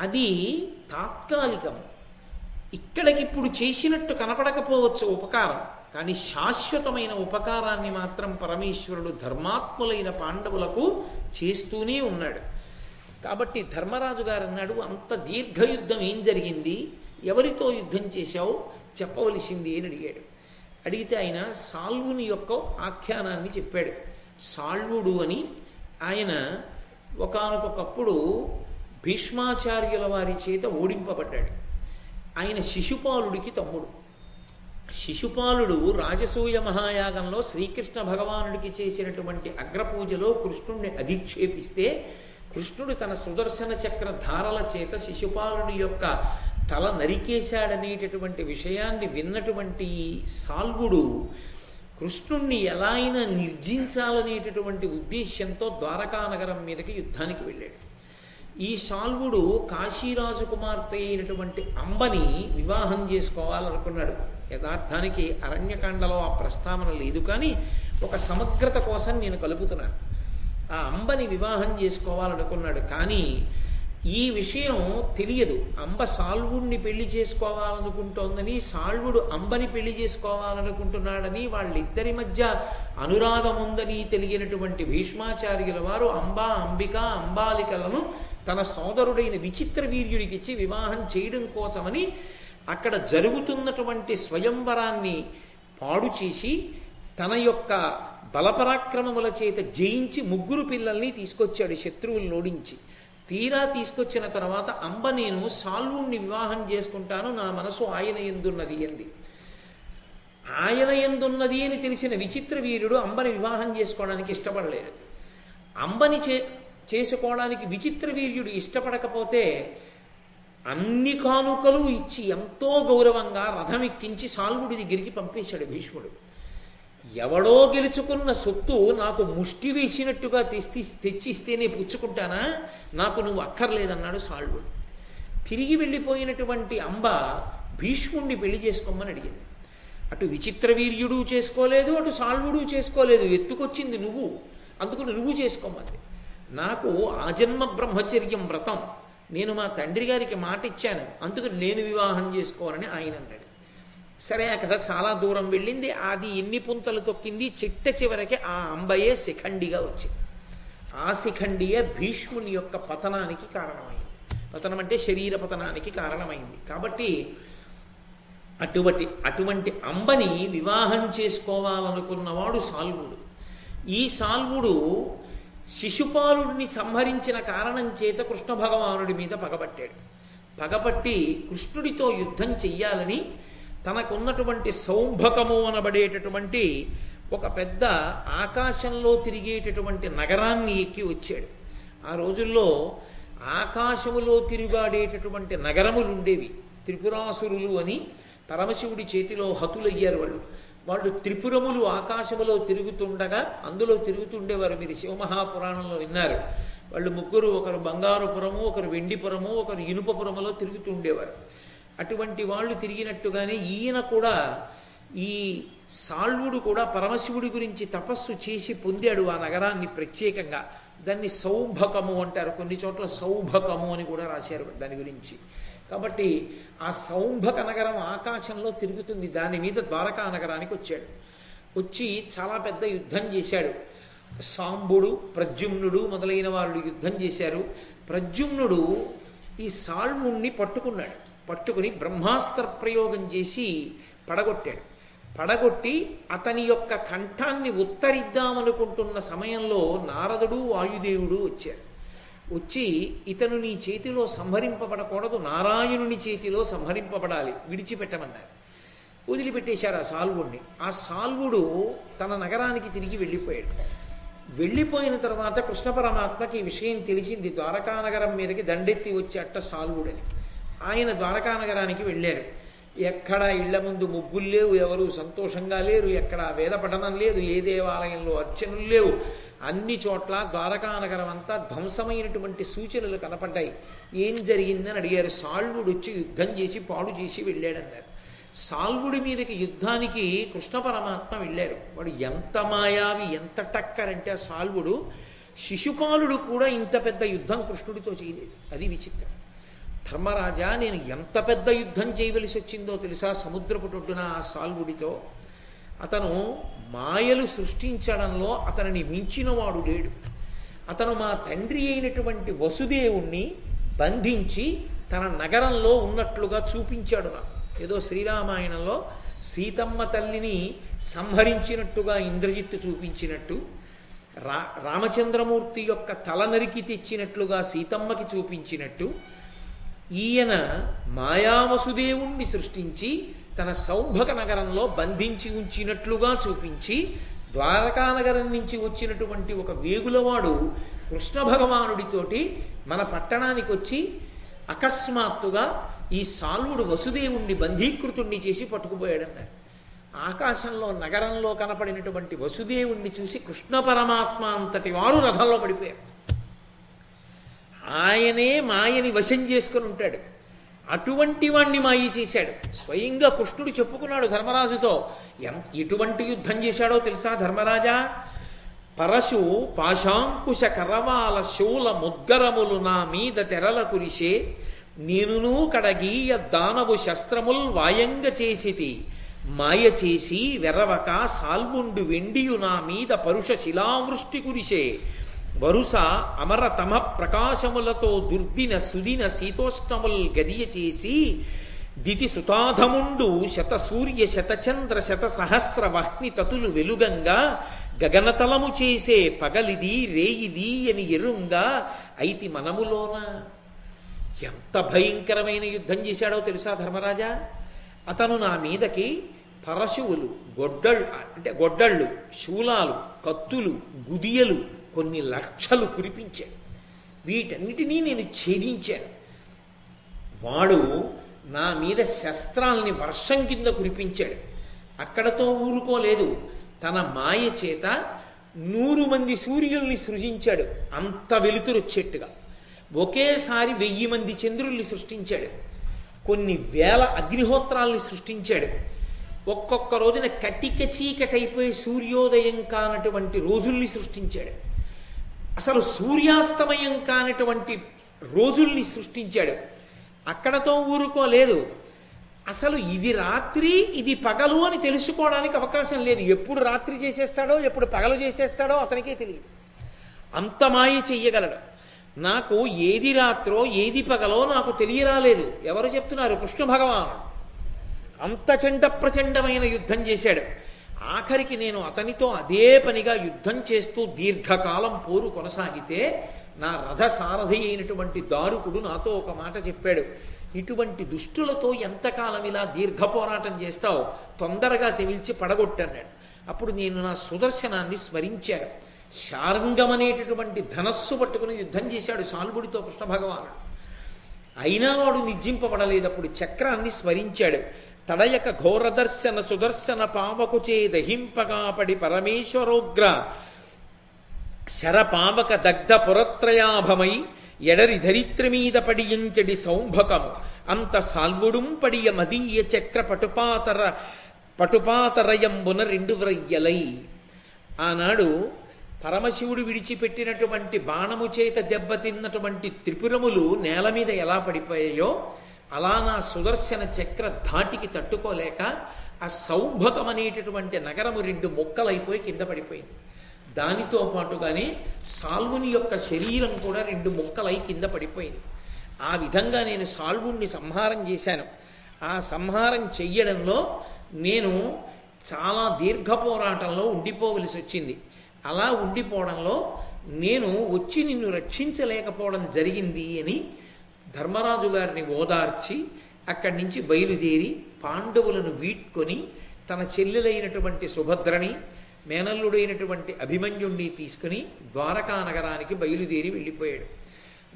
అది తాత్కాలికం. ఇక్కడికిప్పుడు చేసినట్టు కనపడకపోవచ్చు ఉపకారం కానీ శాశ్వతమైన ఉపకారాన్ని మాత్రం పరమేశ్వరుడు ధర్మాత్ములైన పాండవులకు చేస్తూనే ఉన్నాడు. కాబట్టి ధర్మరాజు గారు అన్నాడు అంత దీర్ఘయుద్ధం ఏం జరిగింది? ఎవరితో యుద్ధం చేశావు? చెప్పవలసింది అని అడిగాడు. అడిగితే ఆయన సాల్వుని యొక్క ఆఖ్యానాన్ని చెప్పాడు. సాల్వుడు అని ఆయన ఒకానొకప్పుడు భీష్మాచార్యుల వారి చేత ఓడింపబడ్డాడు. ఆయన శిశుపాలుడికి తమ్ముడు. శిశుపాలుడు రాజసూయ మహాయాగంలో శ్రీకృష్ణ భగవానుడికి చేసినటువంటి అగ్రపూజలో కృష్ణుణ్ణి అధిక్షేపిస్తే కృష్ణుడు తన సుదర్శన చక్ర ధారల చేత శిశుపాలుడి యొక్క తల నరికేశాడనేటటువంటి విషయాన్ని విన్నటువంటి సాల్వుడు కృష్ణుణ్ణి ఎలా అయినా నిర్జించాలనేటటువంటి ఉద్దేశ్యంతో ద్వారకానగరం మీదకి యుద్ధానికి వెళ్ళాడు. ఈ సాల్వుడు కాశీరాజు కుమార్తె అయినటువంటి అంబని వివాహం చేసుకోవాలనుకున్నాడు. యథార్థానికి అరణ్యకాండలో ఆ ప్రస్తావన లేదు కానీ ఒక సమగ్రత కోసం నేను కలుపుతున్నాను. ఆ అంబని వివాహం చేసుకోవాలనుకున్నాడు కానీ ఈ విషయం తెలియదు. అంబ సాల్వుడిని పెళ్ళి చేసుకోవాలనుకుంటోందని సాల్వుడు అంబని పెళ్ళి చేసుకోవాలనుకుంటున్నాడని వాళ్ళిద్దరి మధ్య అనురాగం ఉందని తెలియనటువంటి భీష్మాచార్యుల వారు అంబా అంబిక అంబాలికలను తన సోదరుడైన విచిత్ర వీర్యుడికిచ్చి వివాహం చేయడం కోసమని అక్కడ జరుగుతున్నటువంటి స్వయంవరాన్ని పాడు చేసి తన యొక్క బలపరాక్రమముల చేత జయించి ముగ్గురు పిల్లల్ని తీసుకొచ్చాడు శత్రువులు లోడించి తీరా తీసుకొచ్చిన తర్వాత అంబ నేను సాల్వుణ్ణి వివాహం చేసుకుంటాను నా మనసు ఆయన ఎందున్నది అంది. ఆయన ఎందున్నది అని తెలిసిన విచిత్ర వీరుడు అంబని వివాహం చేసుకోవడానికి ఇష్టపడలేదు. అంబని చే చేసుకోవడానికి విచిత్ర వీర్యుడు ఇష్టపడకపోతే అన్ని కానుకలు ఇచ్చి ఎంతో గౌరవంగా రథం ఎక్కించి సాల్వుడి దగ్గరికి పంపేశాడు భీష్ముడు. ఎవడో గెలుచుకున్న సొత్తు నాకు ముష్టి వేసినట్టుగా తెచ్చి తెచ్చిస్తేనే పుచ్చుకుంటానా? నాకు నువ్వు అక్కర్లేదన్నాడు సాల్వుడు. తిరిగి వెళ్ళిపోయినటువంటి అంబ భీష్ముణ్ణి పెళ్ళి చేసుకోమని అడిగింది. అటు విచిత్ర వీర్యుడు చేసుకోలేదు అటు సాల్వుడు చేసుకోలేదు. ఎత్తుకొచ్చింది నువ్వు. అందుకు నువ్వు చేసుకోమని. నాకు ఆజన్మ బ్రహ్మచర్యం వ్రతం. నేను మా తండ్రి గారికి మాట ఇచ్చాను. అందుకు నేను వివాహం చేసుకోవాలని ఆయన అన్నాడు. సరే ఆ కథ చాలా దూరం వెళ్ళింది. అది ఎన్ని పుంతలు తొక్కింది? చిట్ట చివరికి ఆ అంబయే శిఖండిగా వచ్చింది. ఆ శిఖండియే భీష్ముని యొక్క పతనానికి కారణమైంది. పతనం అంటే శరీర పతనానికి కారణమైంది. కాబట్టి అటువంటి అటువంటి అంబని వివాహం చేసుకోవాలనుకున్నవాడు సాల్వుడు. ఈ సాల్వుడు శిశుపాలుడిని సంహరించిన కారణం చేత కృష్ణ భగవానుడి మీద పగబట్టాడు. పగబట్టి కృష్ణుడితో యుద్ధం చెయ్యాలని తనకున్నటువంటి సౌంభకము అనబడేటటువంటి ఒక పెద్ద ఆకాశంలో తిరిగేటటువంటి నగరాన్ని ఎక్కి వచ్చాడు. ఆ రోజుల్లో ఆకాశములో తిరుగాడేటటువంటి నగరములు ఉండేవి త్రిపురాసురులు అని పరమశివుడి చేతిలో హతులయ్యారు వాళ్ళు. వాళ్ళు త్రిపురములు ఆకాశములో తిరుగుతుండగా అందులో తిరుగుతుండేవారు. మీరు శివమహాపురాణంలో విన్నారు. వాళ్ళు ముగ్గురు ఒకరు బంగారుపురము ఒకరు వెండిపురము ఒకరు ఇనుపపురములో తిరుగుతుండేవారు. అటువంటి వాళ్ళు తిరిగినట్టుగానే ఈయన కూడా ఈ సాల్వుడు కూడా పరమశివుడి గురించి తపస్సు చేసి పొందాడు ఆ నగరాన్ని ప్రత్యేకంగా. దాన్ని సౌభకము అంటారు. కొన్ని చోట్ల సౌభకము అని కూడా రాశారు దాని గురించి. కాబట్టి ఆ సౌంభక నగరం ఆకాశంలో తిరుగుతుంది. దాని మీద ద్వారకా నగరానికి వచ్చాడు. వచ్చి చాలా పెద్ద యుద్ధం చేశాడు. సాంబుడు ప్రద్యుమ్నుడు మొదలైన వాళ్ళు యుద్ధం చేశారు. ప్రద్యుమ్నుడు ఈ సాల్ముణ్ణి పట్టుకున్నాడు. పట్టుకుని బ్రహ్మాస్త్ర ప్రయోగం చేసి పడగొట్టాడు. పడగొట్టి అతని యొక్క కంఠాన్ని ఉత్తరిద్దామనుకుంటున్న సమయంలో నారదుడు వాయుదేవుడు వచ్చారు. వచ్చి ఇతను నీ చేతిలో సంహరింపబడకూడదు నారాయణుని చేతిలో సంహరింపబడాలి విడిచిపెట్టమన్నారు. వదిలిపెట్టేశారు ఆ సాల్వుడిని. ఆ సాల్వుడు తన నగరానికి తిరిగి వెళ్ళిపోయాడు. వెళ్ళిపోయిన తర్వాత కృష్ణ పరమాత్మకి ఈ విషయం తెలిసింది. ద్వారకానగరం మీదకి దండెత్తి వచ్చేట సాల్వుడని. ఆయన ద్వారకానగరానికి వెళ్ళారు. ఎక్కడ ఇళ్ళ ముందు ముగ్గులు లేవు ఎవరు సంతోషంగా లేరు ఎక్కడ వేద పఠనం లేదు ఏ దేవాలయంలో అర్చనలు లేవు. అన్ని చోట్ల ద్వారకానగరం అంతా ధ్వంసమైనటువంటి సూచనలు కనపడ్డాయి. ఏం జరిగిందని అడిగారు. సాల్వుడు వచ్చి యుద్ధం చేసి పాడు చేసి వెళ్ళాడన్నారు. సాల్వుడి మీదకి యుద్ధానికి కృష్ణ పరమాత్మ వెళ్ళారు. వాడు ఎంత మాయావి ఎంత టక్కరంటే ఆ సాల్వుడు శిశుపాలుడు కూడా ఇంత పెద్ద యుద్ధం కృష్ణుడితో చేయలేదు. అది విచిత్రం. ధర్మరాజా నేను ఎంత పెద్ద యుద్ధం చేయవలసి వచ్చిందో తెలుసా? సముద్రపు టొడ్డున ఆ సాల్వుడితో. అతను మాయలు సృష్టించడంలో అతనిని మించినవాడు లేడు. అతను మా తండ్రి అయినటువంటి వసుదేవుణ్ణి బంధించి తన నగరంలో ఉన్నట్లుగా చూపించాడు నాకు. ఏదో శ్రీరామాయణంలో సీతమ్మ తల్లిని సంహరించినట్టుగా ఇంద్రజిత్తు చూపించినట్టు రా రామచంద్రమూర్తి యొక్క తల నరికి తెచ్చినట్లుగా సీతమ్మకి చూపించినట్టు ఈయన మాయావసుదేవుణ్ణి సృష్టించి తన సౌంభక నగరంలో బంధించి ఉంచినట్లుగా చూపించి ద్వారకా నగరం నుంచి వచ్చినటువంటి ఒక వేగులవాడు కృష్ణ భగవానుడితోటి మన పట్టణానికి వచ్చి అకస్మాత్తుగా ఈ సాల్వుడు వసుదేవుణ్ణి బంధీకృతుణ్ణి చేసి పట్టుకుపోయాడన్నారు ఆకాశంలో నగరంలో కనపడినటువంటి వసుదేవుణ్ణి చూసి కృష్ణ పరమాత్మ అంతటి వారు రథంలో పడిపోయారు. ఆయనే మాయని వశం చేసుకొని ఉంటాడు. అటువంటి వాణ్ణి మాయి చేశాడు. స్వయంగా కృష్ణుడు చెప్పుకున్నాడు ధర్మరాజుతో ఎటువంటి యుద్ధం చేశాడో తెలుసా ధర్మరాజా? పరశు పాశాంకుశ కరవాల శూల ముద్గరములు నా మీద తెరల కురిసే నేనును కడగీయ దానవు శస్త్రముల్ వాయంగ చేసితి మాయ చేసి వెరవక సాల్వుండు వెండియు నా మీద పరుష శిలావృష్టి కురిసే వరుస అమరతమ ప్రకాశములతో దుర్దిన సుదిన శీతోష్ణముల్ గదియ చేసి దితి సుతాధముండు శత సూర్య శతచంద్ర శత సహస్ర వహ్ని తతులు వెలుగంగా గగనతలము చేసే పగలిది రేయిది అని ఎరుంగా ఐతి మనములోన. ఎంత భయంకరమైన యుద్ధం చేశాడో తెలుసా ధర్మరాజా? అతను నా మీదకి పరశువులు గొడ్డళ్ళు అంటే గొడ్డళ్ళు శూలాలు కత్తులు గుదియలు కొన్ని లక్షలు కురిపించాడు వీటన్నిటినీ నేను ఛేదించాను. వాడు నా మీద శస్త్రాల్ని వర్షం కింద కురిపించాడు. అక్కడతో ఊరుకోలేదు. తన మాయ చేత నూరు మంది సూర్యుల్ని సృజించాడు. అంత వెలుతురు వచ్చేట్టుగా ఒకేసారి వెయ్యి మంది చంద్రుల్ని సృష్టించాడు. కొన్ని వేల అగ్నిహోత్రాల్ని సృష్టించాడు. ఒక్కొక్క రోజున కటిక చీకటైపోయి సూర్యోదయం కానటువంటి రోజుల్ని సృష్టించాడు. అసలు సూర్యాస్తమయం కానటువంటి రోజుల్ని సృష్టించాడు. అక్కడతో ఊరుకోలేదు. అసలు ఇది రాత్రి ఇది పగలు అని తెలుసుకోవడానికి అవకాశం లేదు. ఎప్పుడు రాత్రి చేసేస్తాడో ఎప్పుడు పగలు చేసేస్తాడో అతనికే తెలియదు. అంత మాయ చెయ్యగలడు. నాకు ఏది రాత్రో ఏది పగలో నాకు తెలియరాలేదు. ఎవరు చెప్తున్నారు? కృష్ణ భగవానుడు. అంత చండ ప్రచండమైన యుద్ధం చేశాడు. ఆఖరికి నేను అతనితో అదే పనిగా యుద్ధం చేస్తూ దీర్ఘకాలం పోరు కొనసాగితే నా రథసారథి అయినటువంటి దారుకుడు నాతో ఒక మాట చెప్పాడు. ఇటువంటి దుష్టులతో ఎంతకాలం ఇలా దీర్ఘ పోరాటం చేస్తావు? తొందరగా తెమిల్చి పడగొట్టన్నాడు అప్పుడు నేను నా సుదర్శనాన్ని స్మరించాను. శారంగమనేటటువంటి ధనస్సు పట్టుకుని యుద్ధం చేశాడు సాల్బుడితో కృష్ణ భగవానుడు. అయినా వాడు నిర్జింపబడలేదు అప్పుడు చక్రాన్ని స్మరించాడు. తడయక ఘోరదర్శన సుదర్శన పావకు చేదహింపగా పడి పరమేశ్వరోగ్ర. శరపావక దగ్ధ పురత్రయాభమై ఎడరి ధరిత్రి మీద పడియంచడి సౌంభకము. అంత సాల్వుడుం పడియ మదీయ చక్ర పటుపాతర పటుపాతరయంబున రెండు వ్రయ్యలై. ఆనాడు పరమశివుడు విడిచిపెట్టినటువంటి బాణము చేత దెబ్బతిన్నటువంటి త్రిపురములు నేల మీద ఎలా పడిపోయాయో అలా నా సుదర్శన చక్ర ధాటికి తట్టుకోలేక ఆ సౌంభకం అనేటటువంటి నగరము రెండు మొక్కలైపోయి కింద పడిపోయింది. దానితో పాటుగానే సాల్వుని యొక్క శరీరం కూడా రెండు ముక్కలై కింద పడిపోయింది. ఆ విధంగా నేను సాల్వుణ్ణి సంహారం చేశాను. ఆ సంహారం చెయ్యడంలో నేను చాలా దీర్ఘ పోరాటంలో ఉండిపోవలసి వచ్చింది. అలా ఉండిపోవడంలో నేను వచ్చి నిన్ను రక్షించలేకపోవడం జరిగింది అని ధర్మరాజు గారిని ఓదార్చి అక్కడి నుంచి బయలుదేరి పాండవులను వీడ్కొని తన చెల్లెలైనటువంటి సుభద్రని మేనల్లుడైనటువంటి అభిమన్యుణ్ణి తీసుకుని ద్వారకా నగరానికి బయలుదేరి వెళ్ళిపోయాడు.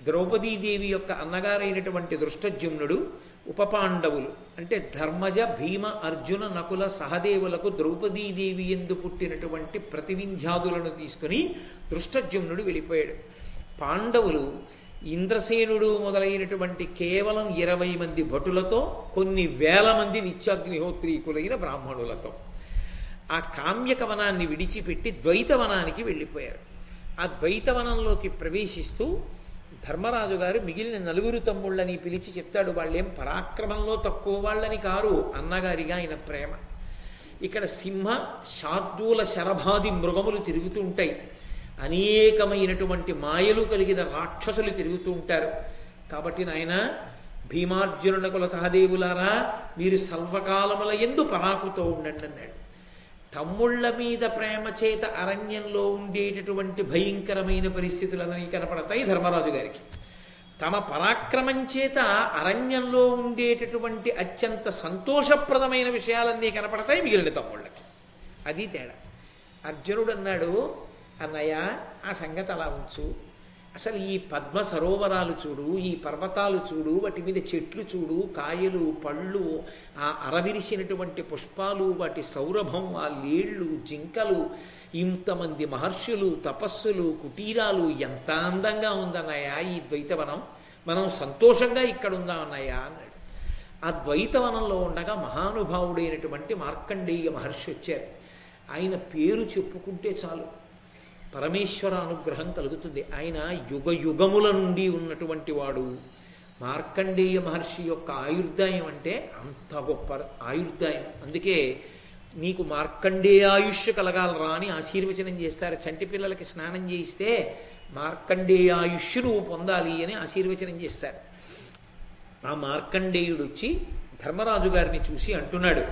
ద్రౌపదీదేవి యొక్క అన్నగారైనటువంటి దృష్టజ్యుమ్నుడు ఉపపాండవులు అంటే ధర్మజ భీమ అర్జున నకుల సహదేవులకు ద్రౌపదీదేవి ఎందు పుట్టినటువంటి ప్రతివింధ్యాదులను తీసుకుని దృష్టజ్యుమ్నుడు వెళ్ళిపోయాడు. పాండవులు ఇంద్రసేనుడు మొదలైనటువంటి కేవలం ఇరవై మంది భటులతో కొన్ని వేల మంది నిత్యాగ్నిహోత్రీకులైన బ్రాహ్మణులతో. ఆ కామ్యకవనాన్ని విడిచిపెట్టి ద్వైతవనానికి వెళ్ళిపోయారు. ఆ ద్వైతవనంలోకి ప్రవేశిస్తూ ధర్మరాజు గారు మిగిలిన నలుగురు తమ్ముళ్ళని పిలిచి చెప్తాడు వాళ్ళేం పరాక్రమంలో తక్కువ వాళ్ళని కారు అన్నగారిగా ఆయన ప్రేమ. ఇక్కడ సింహ శార్దూల శరభాది మృగములు తిరుగుతూ ఉంటాయి. అనేకమైనటువంటి మాయలు కలిగిన రాక్షసులు తిరుగుతూ ఉంటారు. కాబట్టి నాయన భీమార్జునునకుల సహదేవులారా మీరు సర్వకాలముల ఎందు పరాకుతో ఉండండి అన్నాడు. తమ్ముళ్ళ మీద ప్రేమ చేత అరణ్యంలో ఉండేటటువంటి భయంకరమైన పరిస్థితులన్నీ కనపడతాయి ధర్మరాజు గారికి. తమ పరాక్రమం చేత అరణ్యంలో ఉండేటటువంటి అత్యంత సంతోషప్రదమైన విషయాలన్నీ కనపడతాయి మిగిలిన తమ్ముళ్ళకి. అది తేడా. అర్జునుడు అన్నాడు అన్నయ్య ఆ సంగతి అలా ఉంచు. అసలు ఈ పద్మ సరోవరాలు చూడు ఈ పర్వతాలు చూడు వాటి మీద చెట్లు చూడు కాయలు పళ్ళు ఆ అరవిరిసినటువంటి పుష్పాలు వాటి సౌరభం ఆ లేళ్ళు జింకలు ఇంతమంది మహర్షులు తపస్సులు కుటీరాలు ఎంత అందంగా ఉందన్నయ్య ఈ ద్వైతవనం. మనం సంతోషంగా ఇక్కడ ఉందామన్నయ్య అన్నాడు. ఆ ద్వైతవనంలో ఉండగా మహానుభావుడైనటువంటి మార్కండేయ మహర్షి వచ్చారు. ఆయన పేరు చెప్పుకుంటే చాలు. పరమేశ్వర అనుగ్రహం కలుగుతుంది. ఆయన యుగ యుగముల నుండి ఉన్నటువంటి వాడు. మార్కండేయ మహర్షి యొక్క ఆయుర్దాయం అంటే అంత గొప్ప ఆయుర్దాయం. అందుకే నీకు మార్కండేయ ఆయుష్ కలగాలరా అని ఆశీర్వచనం చేస్తారు. చంటి పిల్లలకి స్నానం చేయిస్తే మార్కండేయ ఆయుష్ నువ్వు పొందాలి అని ఆశీర్వచనం చేస్తారు. ఆ మార్కండేయుడు వచ్చి ధర్మరాజు గారిని చూసి అంటున్నాడు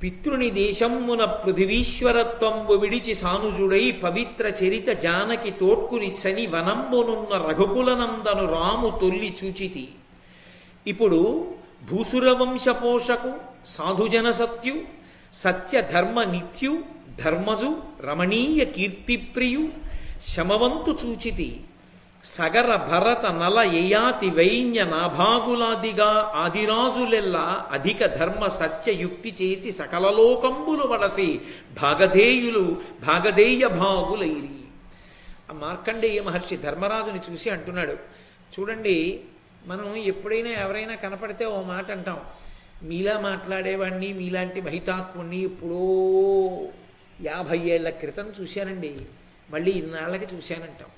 పితృని దేశమ్మున పృథివీశ్వరత్వంబు విడిచి సానుజుడై పవిత్ర చరిత జానకి తోడ్కుని చని వనంబునున్న రఘుకులనందను రాము తొల్లి చూచితి. ఇప్పుడు భూసురవంశ పోషకు సాధుజన సత్యు సత్య ధర్మ నిత్యు ధర్మజు రమణీయ కీర్తిప్రియు శమవంతు చూచితి. సగర భరత నల యయాతి వైన్య నాభాగులాదిగా ఆదిరాజులెల్లా అధిక ధర్మ సత్య యుక్తి చేసి సకలలోకంబులు వడసి భాగధేయులు భాగధేయ భాగులైరి. ఆ మార్కండేయ మహర్షి ధర్మరాజుని చూసి అంటున్నాడు చూడండి మనం ఎప్పుడైనా ఎవరైనా కనపడితే ఓ మాట అంటాం మీలా మాట్లాడేవాడిని మీలాంటి మహితాత్ముణ్ణి ఎప్పుడో యాభై ఏళ్ళ క్రితం చూశానండి మళ్ళీ ఇన్నాళ్ళకి చూశానంటాం.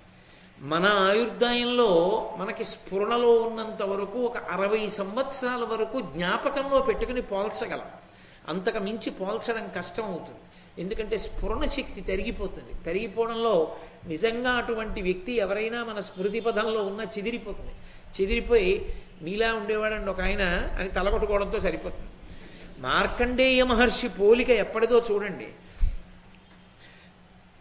మన ఆయుర్దాయంలో మనకి స్ఫురణలో ఉన్నంత వరకు ఒక అరవై సంవత్సరాల వరకు జ్ఞాపకంలో పెట్టుకుని పోల్చగలం. అంతకు మించి పోల్చడం కష్టం అవుతుంది ఎందుకంటే స్ఫురణ శక్తి తరిగిపోతుంది. తరిగిపోవడంలో నిజంగా అటువంటి వ్యక్తి ఎవరైనా మన స్మృతి పదంలో ఉన్న చెదిరిపోతుంది. చెదిరిపోయి నీలా ఉండేవాడండి ఒక ఆయన అని తలగొట్టుకోవడంతో సరిపోతుంది. మార్కండేయ మహర్షి పోలిక ఎప్పటిదో చూడండి.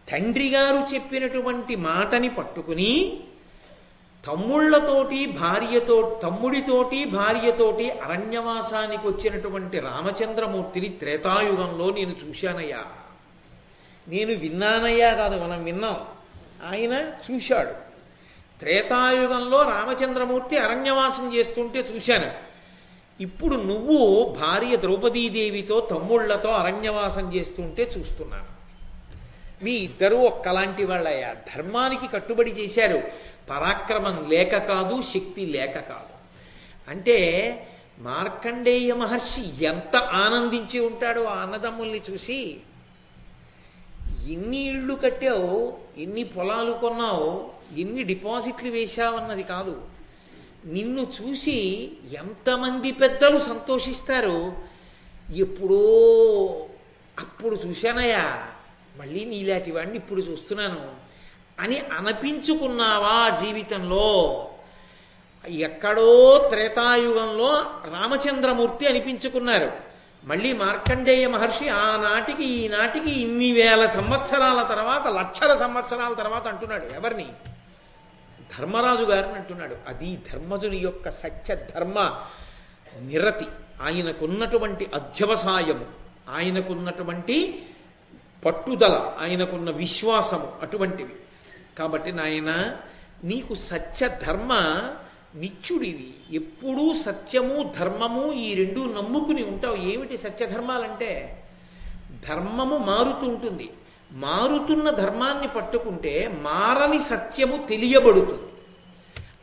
తండ్రి గారు చెప్పినటువంటి మాటని పట్టుకుని తమ్ముళ్ళతోటి భార్యతో తమ్ముడితోటి భార్యతోటి అరణ్యవాసానికి వచ్చినటువంటి రామచంద్రమూర్తిని త్రేతాయుగంలో నేను చూశానయ్యా. నేను విన్నానయ్యా కాదు మనం విన్నాం. ఆయన చూశాడు. త్రేతాయుగంలో రామచంద్రమూర్తి అరణ్యవాసం చేస్తుంటే చూశాను. ఇప్పుడు నువ్వు భార్య ద్రౌపదీదేవితో తమ్ముళ్ళతో అరణ్యవాసం చేస్తుంటే చూస్తున్నాను. మీ ఇద్దరూ ఒక్కలాంటి వాళ్ళయ్యా. ధర్మానికి కట్టుబడి చేశారు. పరాక్రమం లేక కాదు శక్తి లేక కాదు. అంటే మార్కండేయ మహర్షి ఎంత ఆనందించి ఉంటాడో ఆ అన్నదమ్ముల్ని చూసి ఎన్ని ఇళ్ళు కట్టావు ఎన్ని పొలాలు కొన్నావు ఎన్ని డిపాజిట్లు వేశావన్నది కాదు. నిన్ను చూసి ఎంతమంది పెద్దలు సంతోషిస్తారు? ఎప్పుడో అప్పుడు చూశానయ్యా. మళ్ళీ నీలాంటి వాడిని ఇప్పుడు చూస్తున్నాను అని అనిపించుకున్నావా జీవితంలో? ఎక్కడో త్రేతాయుగంలో రామచంద్రమూర్తి అనిపించుకున్నారు. మళ్ళీ మార్కండేయ మహర్షి ఆనాటికి ఈనాటికి ఇన్ని వేల సంవత్సరాల తర్వాత లక్షల సంవత్సరాల తర్వాత అంటున్నాడు ఎవరిని? ధర్మరాజు గారిని అంటున్నాడు. అది ధర్మజుని యొక్క సత్య ధర్మ నిరతి. ఆయనకున్నటువంటి అధ్యవసాయము ఆయనకున్నటువంటి పట్టుదల ఆయనకున్న విశ్వాసము అటువంటివి. కాబట్టి నాయన నీకు సత్య ధర్మ నిత్యుడివి ఎప్పుడూ సత్యము ధర్మము ఈ రెండు నమ్ముకుని ఉంటావు. ఏమిటి సత్యధర్మాలంటే? ధర్మము మారుతూ ఉంటుంది. మారుతున్న ధర్మాన్ని పట్టుకుంటే మారని సత్యము తెలియబడుతుంది.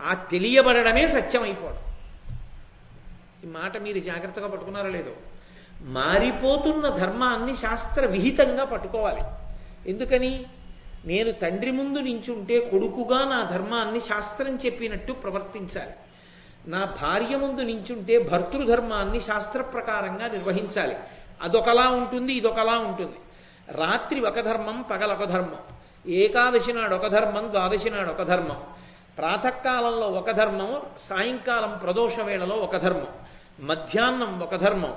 ఆ తెలియబడమే సత్యం అయిపోవడం ఈ మాట మీరు జాగ్రత్తగా పట్టుకున్నారో లేదో? మారిపోతున్న ధర్మాన్ని శాస్త్ర విహితంగా పట్టుకోవాలి. ఎందుకని? నేను తండ్రి ముందు నించుంటే కొడుకుగా నా ధర్మాన్ని శాస్త్రం చెప్పినట్టు ప్రవర్తించాలి. నా భార్య ముందు నించుంటే భర్తృధర్మాన్ని శాస్త్ర ప్రకారంగా నిర్వహించాలి. అదొకలా ఉంటుంది ఇదొకలా ఉంటుంది. రాత్రి ఒక ధర్మం పగలొక ధర్మం. ఏకాదశి నాడు ఒక ధర్మం ద్వాదశి నాడు ఒక ధర్మం. ప్రాతకాలంలో ఒక ధర్మం సాయంకాలం ప్రదోష వేళలో ఒక ధర్మం. మధ్యాహ్నం ఒక ధర్మం.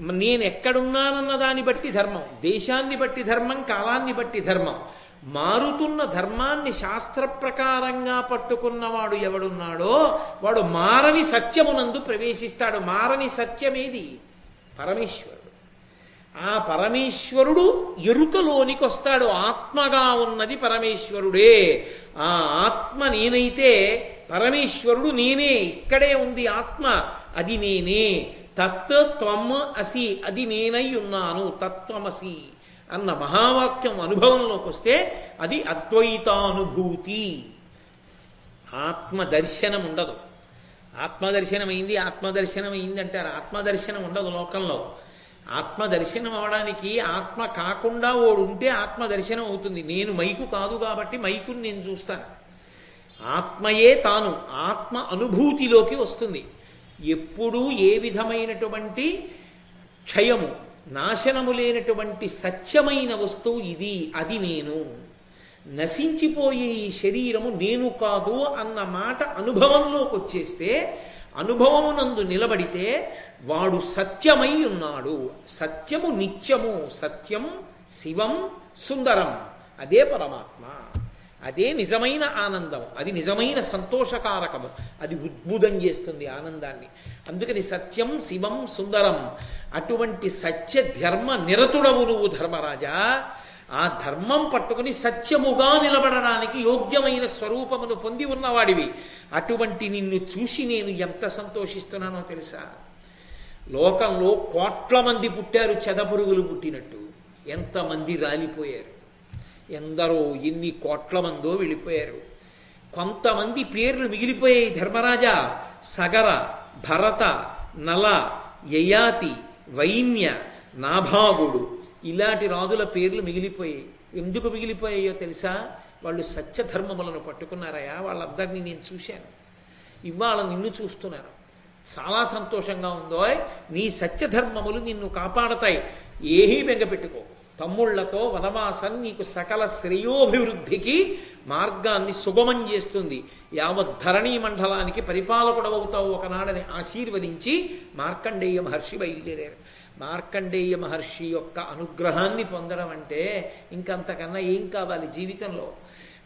నేను ఎక్కడున్నానన్న దాన్ని బట్టి ధర్మం. దేశాన్ని బట్టి ధర్మం కాలాన్ని బట్టి ధర్మం. మారుతున్న ధర్మాన్ని శాస్త్ర ప్రకారంగా పట్టుకున్నవాడు ఎవడున్నాడో వాడు మారని సత్యమునందు ప్రవేశిస్తాడు. మారని సత్యమేది? పరమేశ్వరుడు. ఆ పరమేశ్వరుడు ఎరుకలోనికి వస్తాడు ఆత్మగా ఉన్నది పరమేశ్వరుడే. ఆ ఆత్మ నేనైతే పరమేశ్వరుడు నేనే. ఇక్కడే ఉంది ఆత్మ. అది నేనే. తత్ త్వం అసి అది నేనై ఉన్నాను తత్వమసి అన్న మహావాక్యం అనుభవంలోకి వస్తే అది అద్వైతానుభూతి. ఆత్మదర్శనం ఉండదు ఆత్మదర్శనం అయింది ఆత్మదర్శనం అయింది అంటారు ఆత్మదర్శనం ఉండదు లోకంలో. ఆత్మదర్శనం అవడానికి ఆత్మ కాకుండా ఓడు ఉంటే ఆత్మదర్శనం అవుతుంది నేను మైకు కాదు కాబట్టి మైకుని నేను చూస్తాను. ఆత్మయే తాను. ఆత్మ అనుభూతిలోకి వస్తుంది. ఎప్పుడూ ఏ విధమైనటువంటి క్షయము నాశనము లేనటువంటి సత్యమైన వస్తువు ఇది అది నేను. నశించిపోయే ఈ శరీరము నేను కాదు అన్న మాట అనుభవంలోకి వచ్చేస్తే అనుభవమునందు నిలబడితే వాడు సత్యమై ఉన్నాడు. సత్యము నిత్యము సత్యం శివం సుందరం. అదే పరమాత్మ. అదే నిజమైన ఆనందం. అది నిజమైన సంతోషకారకము. అది ఉద్భుతం చేస్తుంది ఆనందాన్ని. అందుకని సత్యం శివం సుందరం. అటువంటి సత్య ధర్మ నిరతుడవు నువ్వు ధర్మరాజా. ఆ ధర్మం పట్టుకుని సత్యముగా నిలబడడానికి యోగ్యమైన స్వరూపమును పొంది ఉన్నవాడివి. అటువంటి నిన్ను చూసి నేను ఎంత సంతోషిస్తున్నానో తెలుసా? లోకంలో కోట్ల మంది పుట్టారు చెదపురుగులు పుట్టినట్టు. ఎంతమంది రాలిపోయారు? ఎందరో ఎన్ని కోట్ల మందో వెళ్ళిపోయారు. కొంతమంది పేర్లు మిగిలిపోయాయి. ధర్మరాజా సగర భరత నల యయాతి వైన్య నాభాగుడు ఇలాంటి రాజుల పేర్లు మిగిలిపోయాయి. ఎందుకు మిగిలిపోయాయో తెలుసా? వాళ్ళు సత్యధర్మములను పట్టుకున్నారయా వాళ్ళందరినీ నేను చూశాను. ఇవాళ నిన్ను చూస్తున్నాను. చాలా సంతోషంగా ఉందో నీ సత్యధర్మములు నిన్ను కాపాడతాయి. ఏహీ బెంగపెట్టుకో. తమ్ముళ్ళతో వనవాసం నీకు సకల శ్రేయోభివృద్ధికి మార్గాన్ని సుగమం చేస్తుంది. యావత్ ధరణీ మండలానికి పరిపాలకుడవవుతావు ఒకనాడని ఆశీర్వదించి మార్కండేయ మహర్షి బయలుదేరారు. మార్కండేయ మహర్షి యొక్క అనుగ్రహాన్ని పొందడం అంటే ఇంకంతకన్నా ఏం కావాలి జీవితంలో?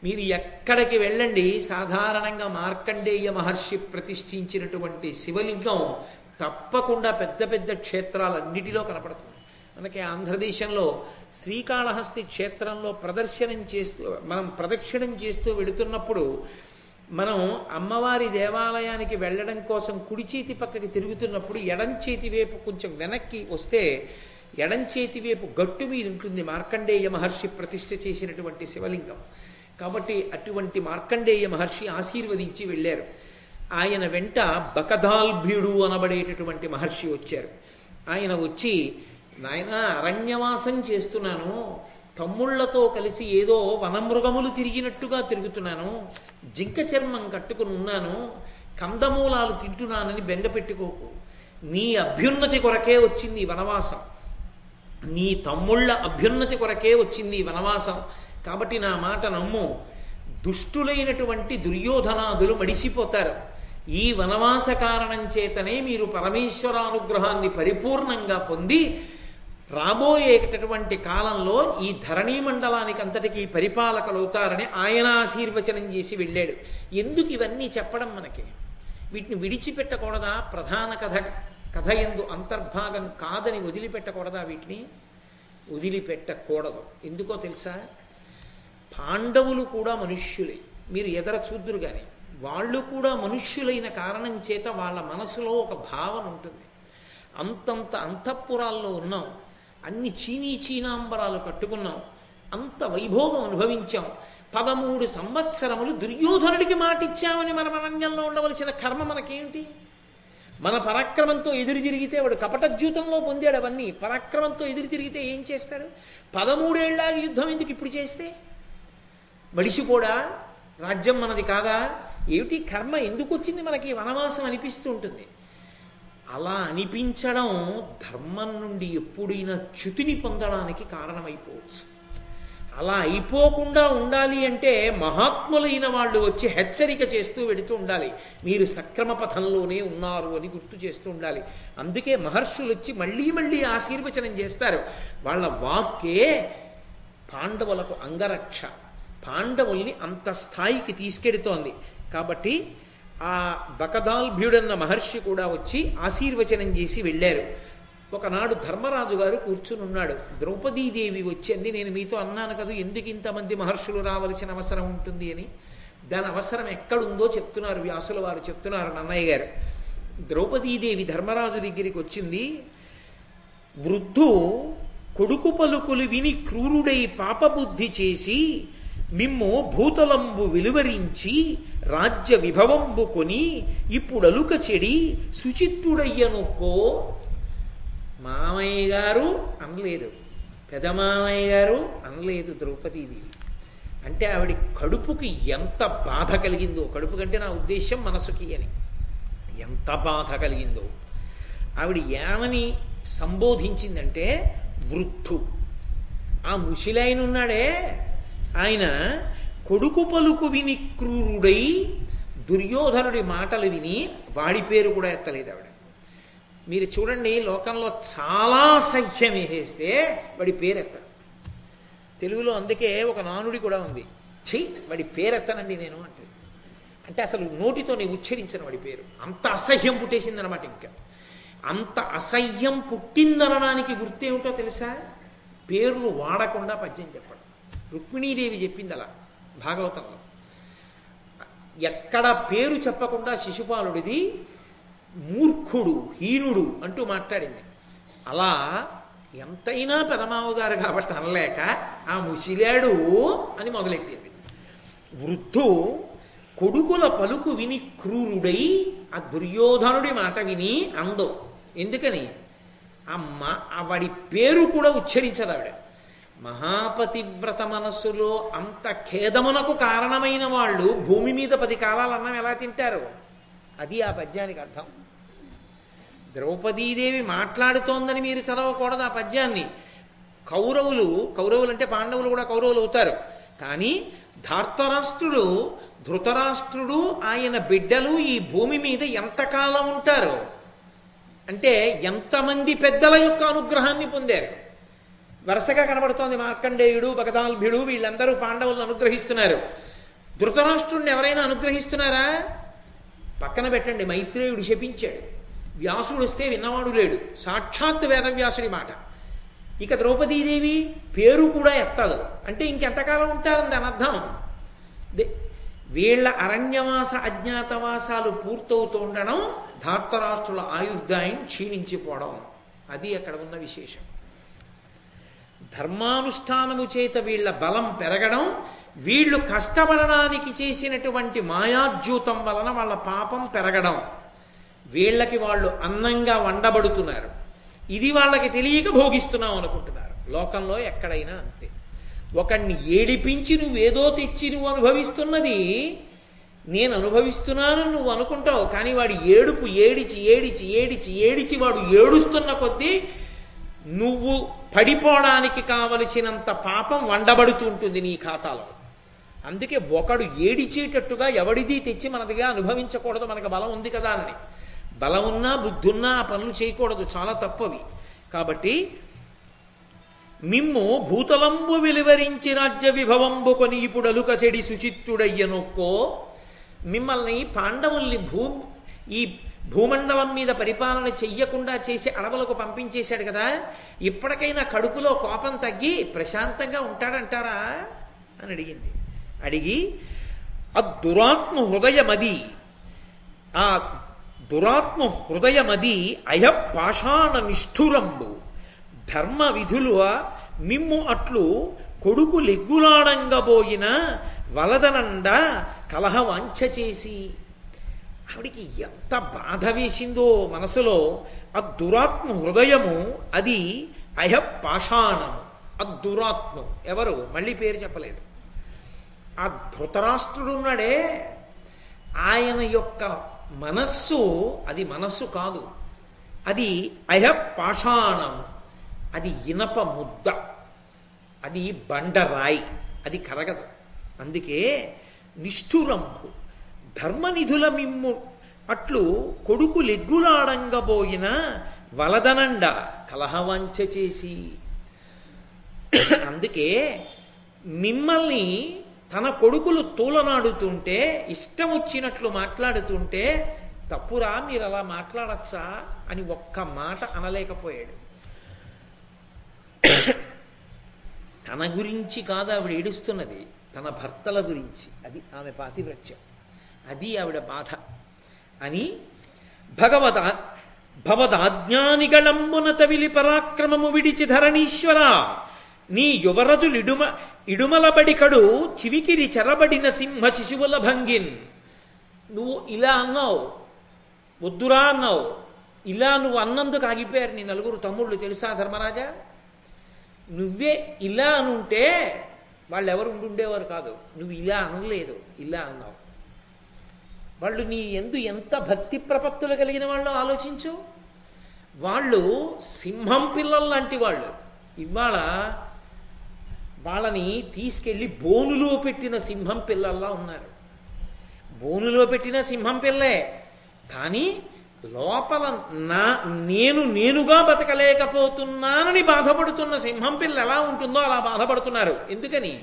మీరు ఎక్కడికి వెళ్ళండి? సాధారణంగా మార్కండేయ మహర్షి ప్రతిష్ఠించినటువంటి శివలింగం తప్పకుండా పెద్ద పెద్ద క్షేత్రాలన్నిటిలో కనపడుతుంది. మనకి ఆంధ్రదేశంలో శ్రీకాళహస్తి క్షేత్రంలో ప్రదర్శనం చేస్తూ మనం ప్రదక్షిణం చేస్తూ వెళుతున్నప్పుడు మనం అమ్మవారి దేవాలయానికి వెళ్ళడం కోసం కుడి చేతి పక్కకి తిరుగుతున్నప్పుడు ఎడం చేతి వైపు కొంచెం వెనక్కి వస్తే ఎడం చేతి వైపు గట్టు మీద ఉంటుంది మార్కండేయ మహర్షి ప్రతిష్ఠ చేసినటువంటి శివలింగం. కాబట్టి అటువంటి మార్కండేయ మహర్షి ఆశీర్వదించి వెళ్ళారు. ఆయన వెంట బకదాల్భీడు అనబడేటటువంటి మహర్షి వచ్చారు. ఆయన వచ్చి నాయన అరణ్యవాసం చేస్తున్నాను. తమ్ముళ్ళతో కలిసి ఏదో వనమృగములు తిరిగినట్టుగా తిరుగుతున్నాను. జింక చర్మం కట్టుకుని ఉన్నాను. కందమూలాలు తింటున్నానని బెంగ పెట్టుకోకు. నీ అభ్యున్నతి కొరకే వచ్చింది వనవాసం. నీ తమ్ముళ్ళ అభ్యున్నతి కొరకే వచ్చింది వనవాసం. కాబట్టి నా మాట నమ్ము. దుష్టులైనటువంటి దుర్యోధనాదులు మడిసిపోతారు. ఈ వనవాస కారణం చేతనే మీరు పరమేశ్వరానుగ్రహాన్ని పరిపూర్ణంగా పొంది రాబోయేటటువంటి కాలంలో ఈ ధరణీ మండలానికి అంతటికీ పరిపాలకులవుతారని ఆయన ఆశీర్వచనం చేసి వెళ్ళాడు. ఎందుకు ఇవన్నీ చెప్పడం మనకి? వీటిని విడిచిపెట్టకూడదా? ప్రధాన కథ కథ ఎందు అంతర్భాగం కాదని వదిలిపెట్టకూడదా వీటిని? వదిలిపెట్టకూడదు. ఎందుకో తెలుసా? పాండవులు కూడా మనుష్యులే. మీరు ఎదర చూద్దురు కానీ వాళ్ళు కూడా మనుష్యులైన కారణం చేత వాళ్ళ మనసులో ఒక భావన ఉంటుంది. అంతంత అంతఃపురాల్లో ఉన్నాం. అన్ని చీనీ చీనాంబరాలు కట్టుకున్నాం. అంత వైభోగం అనుభవించాం. పదమూడు సంవత్సరములు దుర్యోధనుడికి మాటిచ్చామని మన అరణ్యంలో ఉండవలసిన కర్మ మనకేంటి? మన పరాక్రమంతో ఎదురు తిరిగితే వాడు కపట జీవితంలో పొందాడు అవన్నీ. పరాక్రమంతో ఎదురు తిరిగితే ఏం చేస్తాడు? పదమూడేళ్ళ యుద్ధం ఎందుకు ఇప్పుడు చేస్తే? మడిసిపోడా? రాజ్యం మనది కాదా? ఏమిటి? కర్మ ఎందుకు వచ్చింది? మనకి వనవాసం అనిపిస్తూ ఉంటుంది. అలా అనిపించడం ధర్మం నుండి ఎప్పుడైనా చ్యుతిని పొందడానికి కారణమైపోవచ్చు. అలా అయిపోకుండా ఉండాలి అంటే మహాత్ములైన వాళ్ళు వచ్చి హెచ్చరిక చేస్తూ వెడుతూ ఉండాలి. మీరు సక్రమ పథంలోనే ఉన్నారు అని గుర్తు చేస్తూ ఉండాలి. అందుకే మహర్షులు వచ్చి మళ్ళీ మళ్ళీ ఆశీర్వచనం చేస్తారు. వాళ్ళ వాక్కే పాండవులకు అంగరక్ష. పాండవుల్ని అంత స్థాయికి తీసుకెడుతోంది. కాబట్టి ఆ బకదాల్భ్యుడన్న మహర్షి కూడా వచ్చి ఆశీర్వచనం చేసి వెళ్ళారు. ఒకనాడు ధర్మరాజు గారు కూర్చుని ఉన్నాడు. ద్రౌపదీదేవి వచ్చింది. నేను మీతో అన్నాను కదా ఎందుకు ఇంతమంది మహర్షులు రావలసిన అవసరం ఉంటుంది అని. దాని అవసరం ఎక్కడుందో చెప్తున్నారు వ్యాసుల వారు చెప్తున్నారు నన్నయ్య గారు. ద్రౌపదీదేవి ధర్మరాజు దగ్గరికి వచ్చింది. వృద్ధు కొడుకు పలుకులు విని క్రూరుడై పాపబుద్ధి చేసి మిమ్ము భూతలంబు విలువరించి రాజ్య విభవంబు కొని ఇప్పుడలుక చెడి శుచిత్తుడయ్యనుకో మామయ్య గారు అనలేదు. పెదమామయ్య గారు అనలేదు ద్రౌపదీదేవి. అంటే ఆవిడ కడుపుకి ఎంత బాధ కలిగిందో కడుపు కంటే నా ఉద్దేశం మనసుకి అని. ఎంత బాధ కలిగిందో. ఆవిడ ఏమని సంబోధించిందంటే వృద్ధు. ఆ ముసిలైన ఉన్నాడే ఆయన కొడుకు పలుకు విని క్రూరుడై దుర్యోధనుడి మాటలు విని వాడి పేరు కూడా ఎత్తలేదు ఆవిడ. మీరు చూడండి లోకంలో చాలా సహ్యం వేసేస్తే వాడి పేరెత్త తెలుగులో అందుకే ఒక నానుడి కూడా ఉంది. ఛీ వాడి పేరెత్తనండి నేను అంటే అంటే అసలు నోటితోనే ఉచ్చరించను వాడి పేరు. అంత అసహ్యం పుట్టేసిందనమాట ఇంకా. అంత అసహ్యం పుట్టిందనడానికి గుర్తేమిటో తెలుసా? పేర్లు వాడకుండా పద్యం చెప్పడం. రుక్మిణీదేవి చెప్పింది అలా భాగవతంలో. ఎక్కడ పేరు చెప్పకుండా శిశుపాలుడిది మూర్ఖుడు హీనుడు అంటూ మాట్లాడింది. అలా ఎంతైనా పెదమావగారు కాబట్టి అనలేక ఆ ముసిలాడు అని మొదలెట్టింది. వృద్ధు కొడుకుల పలుకు విని క్రూరుడై ఆ దుర్యోధనుడి మాట విని అందో. ఎందుకని? అమ్మ వాడి పేరు కూడా ఉచ్చరించదు ఆవిడ. మహాపతివ్రత మనస్సులో అంత ఖేదమునకు కారణమైన వాళ్ళు భూమి మీద పది కాలాలు అన్నం ఎలా తింటారు? అది ఆ పద్యానికి అర్థం. ద్రౌపదీదేవి మాట్లాడుతోందని మీరు చదవకూడదు ఆ పద్యాన్ని. కౌరవులు కౌరవులు అంటే పాండవులు కూడా కౌరవులు అవుతారు. కానీ ధార్తరాష్ట్రుడు ధృతరాష్ట్రుడు ఆయన బిడ్డలు ఈ భూమి మీద ఎంతకాలం ఉంటారు? అంటే ఎంతమంది పెద్దల యొక్క అనుగ్రహాన్ని పొందారు? వరుసగా కనబడుతోంది మార్కండేయుడు భగదాల్భ్యుడు వీళ్ళందరూ పాండవులను అనుగ్రహిస్తున్నారు. ధృతరాష్ట్రుణ్ణి ఎవరైనా అనుగ్రహిస్తున్నారా? పక్కన పెట్టండి మైత్రేయుడు శపించాడు. వ్యాసుడు వస్తే విన్నవాడు లేడు. సాక్షాత్ వేదవ్యాసుడి మాట. ఇక ద్రౌపదీదేవి పేరు కూడా ఎత్తదు. అంటే ఇంకెంతకాలం ఉంటారని దాని అర్థం వీళ్ళ అరణ్యవాస అజ్ఞాతవాసాలు పూర్తవుతూ ఉండడం ధార్తరాష్ట్రుల ఆయుర్దాయం క్షీణించిపోవడం. అది అక్కడ ఉన్న విశేషం. ధర్మానుష్ఠానము చేత వీళ్ళ బలం పెరగడం వీళ్ళు కష్టపడడానికి చేసినటువంటి మాయాద్యూతం వలన వాళ్ళ పాపం పెరగడం. వీళ్ళకి వాళ్ళు అందంగా వండబడుతున్నారు. ఇది వాళ్ళకి తెలియక భోగిస్తున్నాం అనుకుంటున్నారు. లోకంలో ఎక్కడైనా అంతే. ఒకడిని ఏడిపించి నువ్వేదో తెచ్చి నువ్వు అనుభవిస్తున్నది నేను అనుభవిస్తున్నాను నువ్వు అనుకుంటావు కానీ వాడి ఏడుపు ఏడిచి ఏడిచి ఏడిచి ఏడిచి వాడు ఏడుస్తున్న కొద్దీ నువ్వు పడిపోవడానికి కావలసినంత పాపం వండబడుతూ ఉంటుంది నీ ఖాతాలో. అందుకే ఒకడు ఏడిచేటట్టుగా ఎవడిది తెచ్చి మనదిగా అనుభవించకూడదు మనకు బలం ఉంది కదా అని. బలం ఉన్నా బుద్ధున్నా ఆ పనులు చేయకూడదు చాలా తప్పవి. కాబట్టి మిమ్ము భూతలంబు వెలువరించి రాజ్య విభవంబు కొని ఇప్పుడు అలుక చెడి శుచిత్తుడయ్యనొక్కో మిమ్మల్ని పాండవుల్ని భూ ఈ భూమండలం మీద పరిపాలన చెయ్యకుండా చేసి అడవులకు పంపించేశాడు కదా. ఇప్పటికైనా కడుపులో కోపం తగ్గి ప్రశాంతంగా ఉంటాడంటారా? అని అడిగింది. అడిగి ఆ దురాత్మ హృదయమది. ఆ దురాత్మ హృదయమది అయపాషాణ నిష్ఠురంబు ధర్మ విధులు మిమ్ము అట్లు కొడుకు లెగ్గులాడంగబోయిన వలదనండ కలహ చేసి ఆవిడికి ఎంత బాధ వేసిందో మనసులో ఆ దురాత్మ హృదయము అది అహ పాషాణము ఆ దురాత్మ. ఎవరు? మళ్ళీ పేరు చెప్పలేదు. ఆ ధృతరాష్ట్రుడు ఉన్నాడే ఆయన యొక్క మనస్సు అది మనస్సు కాదు. అది అయ పాషాణం అది ఇనప ముద్ద. అది బండరాయి. అది కరగదు. అందుకే నిష్ఠురంభు. ధర్మనిధుల మిమ్ము అట్లు కొడుకు లెగ్గులాడంగబోయిన వలదనండ కలహవంచ చేసి. అందుకే మిమ్మల్ని తన కొడుకులు తూలనాడుతుంటే ఇష్టం వచ్చినట్లు మాట్లాడుతుంటే తప్పురా మీరు అలా మాట్లాడచ్చా? అని ఒక్క మాట అనలేకపోయాడు. తన గురించి కాదు ఆవిడ ఏడుస్తున్నది తన భర్తల గురించి. అది ఆమె పాతివ్రత్యం. అది ఆవిడ బాధ. అని భగవద భవదాజ్ఞానిగళంబున తవిలి పరాక్రమము విడిచి ధరణీశ్వర నీ యువరజులిడుమ ఇడుమలబడికడు చివికిరి చెరబడిన సింహ శిశువుల భంగిన్. నువ్వు ఇలా అన్నావు వద్దురా అన్నావు ఇలా నువ్వు అన్నందుకు ఆగిపోయారు నీ నలుగురు తమ్ముళ్ళు తెలుసా ధర్మరాజా? నువ్వే ఇలా అనుంటే వాళ్ళు ఎవరు ఉండుండేవారు కాదు. నువ్వు ఇలా అనలేదు ఇలా అన్నావు. వాళ్ళు నీ ఎందు ఎంత భక్తి ప్రపత్తులు కలిగిన వాళ్ళు ఆలోచించు. వాళ్ళు సింహం పిల్లలు లాంటి వాళ్ళు. ఇవాళ వాళ్ళని తీసుకెళ్ళి బోనులో పెట్టిన సింహం పిల్లల్లా ఉన్నారు. బోనులో పెట్టిన సింహం పిల్లే. కానీ లోపల నా నేను నేనుగా బతకలేకపోతున్నానని బాధపడుతున్న సింహం పిల్ల ఎలా ఉంటుందో అలా బాధపడుతున్నారు. ఎందుకని?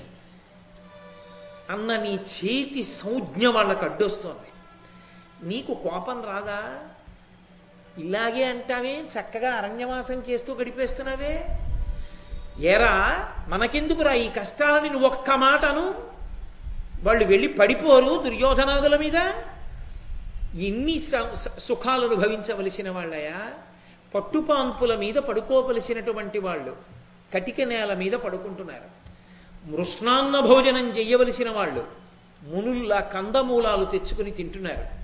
అన్న నీ చేతి సంజ్ఞ వాళ్ళకు అడ్డొస్తోంది. నీకు కోపం రాదా? ఇలాగే అంటావే? చక్కగా అరణ్యవాసం చేస్తూ గడిపేస్తున్నావే? ఏరా మనకెందుకురా ఈ కష్టాలని నువ్వు ఒక్క మాటను వాళ్ళు వెళ్ళి పడిపోరు దుర్యోధనాదుల మీద? ఎన్ని సుఖాలు అనుభవించవలసిన వాళ్ళయా? పట్టుపాన్పుల మీద పడుకోవలసినటువంటి వాళ్ళు కటిక నేల మీద పడుకుంటున్నారు. మృష్ణాన్న భోజనం చెయ్యవలసిన వాళ్ళు మునుల్లా కందమూలాలు తెచ్చుకుని తింటున్నారు.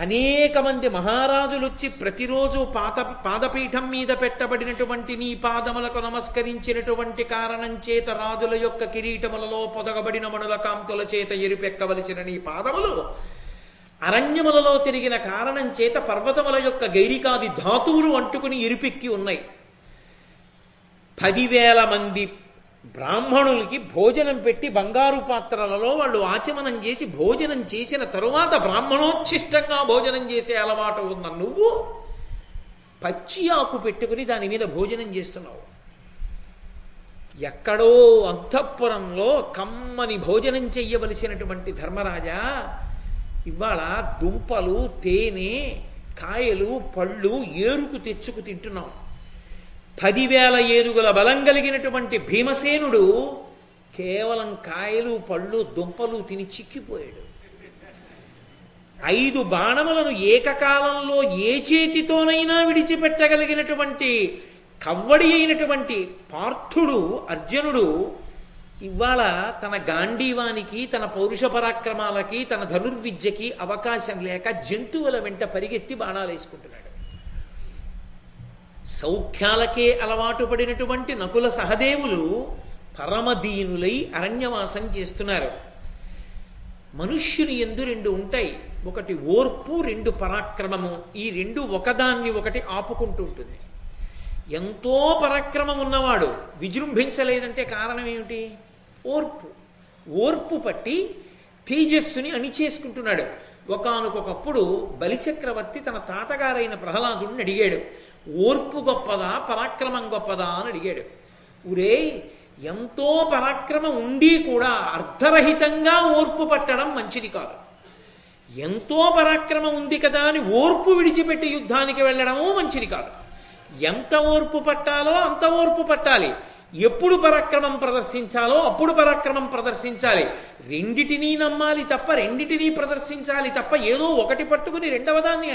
అనేక మంది మహారాజులు వచ్చి ప్రతిరోజు పాత పాదపీఠం మీద పెట్టబడినటువంటి నీ పాదములకు నమస్కరించినటువంటి కారణం చేత రాజుల యొక్క కిరీటములలో పొదగబడిన మణుల కాంతుల చేత ఎరుపెక్కవలసిన నీ పాదములు అరణ్యములలో తిరిగిన కారణం చేత పర్వతముల యొక్క గైరికాది ధాతువులు అంటుకుని ఎరుపెక్కి ఉన్నాయి. పదివేల మంది బ్రాహ్మణులకి భోజనం పెట్టి బంగారు పాత్రలలో వాళ్ళు ఆచమనం చేసి భోజనం చేసిన తరువాత బ్రాహ్మణోచ్ఛిష్టంగా భోజనం చేసే అలవాటు ఉన్న నువ్వు పచ్చి ఆకు పెట్టుకుని దాని మీద భోజనం చేస్తున్నావు. ఎక్కడో అంతఃపురంలో కమ్మని భోజనం చెయ్యవలసినటువంటి ధర్మరాజా ఇవాళ దుంపలు తేనె కాయలు పళ్ళు ఏరుకు తెచ్చుకు తింటున్నాం పదివేల ఏనుగుల బలం కలిగినటువంటి భీమసేనుడు కేవలం కాయలు పళ్ళు దుంపలు తిని చిక్కిపోయాడు. ఐదు బాణములను ఏకకాలంలో ఏ చేతితోనైనా విడిచిపెట్టగలిగినటువంటి కవ్వడి అయినటువంటి పార్థుడు అర్జునుడు ఇవాళ తన గాంధీవానికి తన పౌరుష పరాక్రమాలకి తన ధనుర్విద్యకి అవకాశం లేక జంతువుల వెంట పరిగెత్తి బాణాలు వేసుకుంటున్నాడు సౌఖ్యాలకే అలవాటు పడినటువంటి నకుల సహదేవులు పరమదీనులై అరణ్యవాసం చేస్తున్నారు. మనుష్యుని ఎందు రెండు ఉంటాయి. ఒకటి ఓర్పు రెండు పరాక్రమము. ఈ రెండు ఒకదాన్ని ఒకటి ఆపుకుంటూ ఉంటుంది. ఎంతో పరాక్రమం ఉన్నవాడు విజృంభించలేదంటే కారణం ఏమిటి? ఓర్పు. ఓర్పు పట్టి తేజస్సుని అణిచేసుకుంటున్నాడు. ఒకనకొకప్పుడు బలిచక్రవర్తి తన తాతగారైన ప్రహ్లాదుడిని అడిగాడు. ఓర్పు గొప్పదా పరాక్రమం గొప్పదా అని అడిగాడు. ఊరే ఎంతో పరాక్రమం ఉండి కూడా అర్ధరహితంగా ఓర్పు పట్టడం మంచిది కాదు. ఎంతో పరాక్రమం ఉంది కదా అని ఓర్పు విడిచిపెట్టి యుద్ధానికి వెళ్ళడము మంచిది కాదు. ఎంత ఓర్పు పట్టాలో అంత ఓర్పు పట్టాలి. ఎప్పుడు పరాక్రమం ప్రదర్శించాలో అప్పుడు పరాక్రమం ప్రదర్శించాలి. రెండిటినీ నమ్మాలి తప్ప రెండిటినీ ప్రదర్శించాలి తప్ప ఏదో ఒకటి పట్టుకుని రెండవ దాన్ని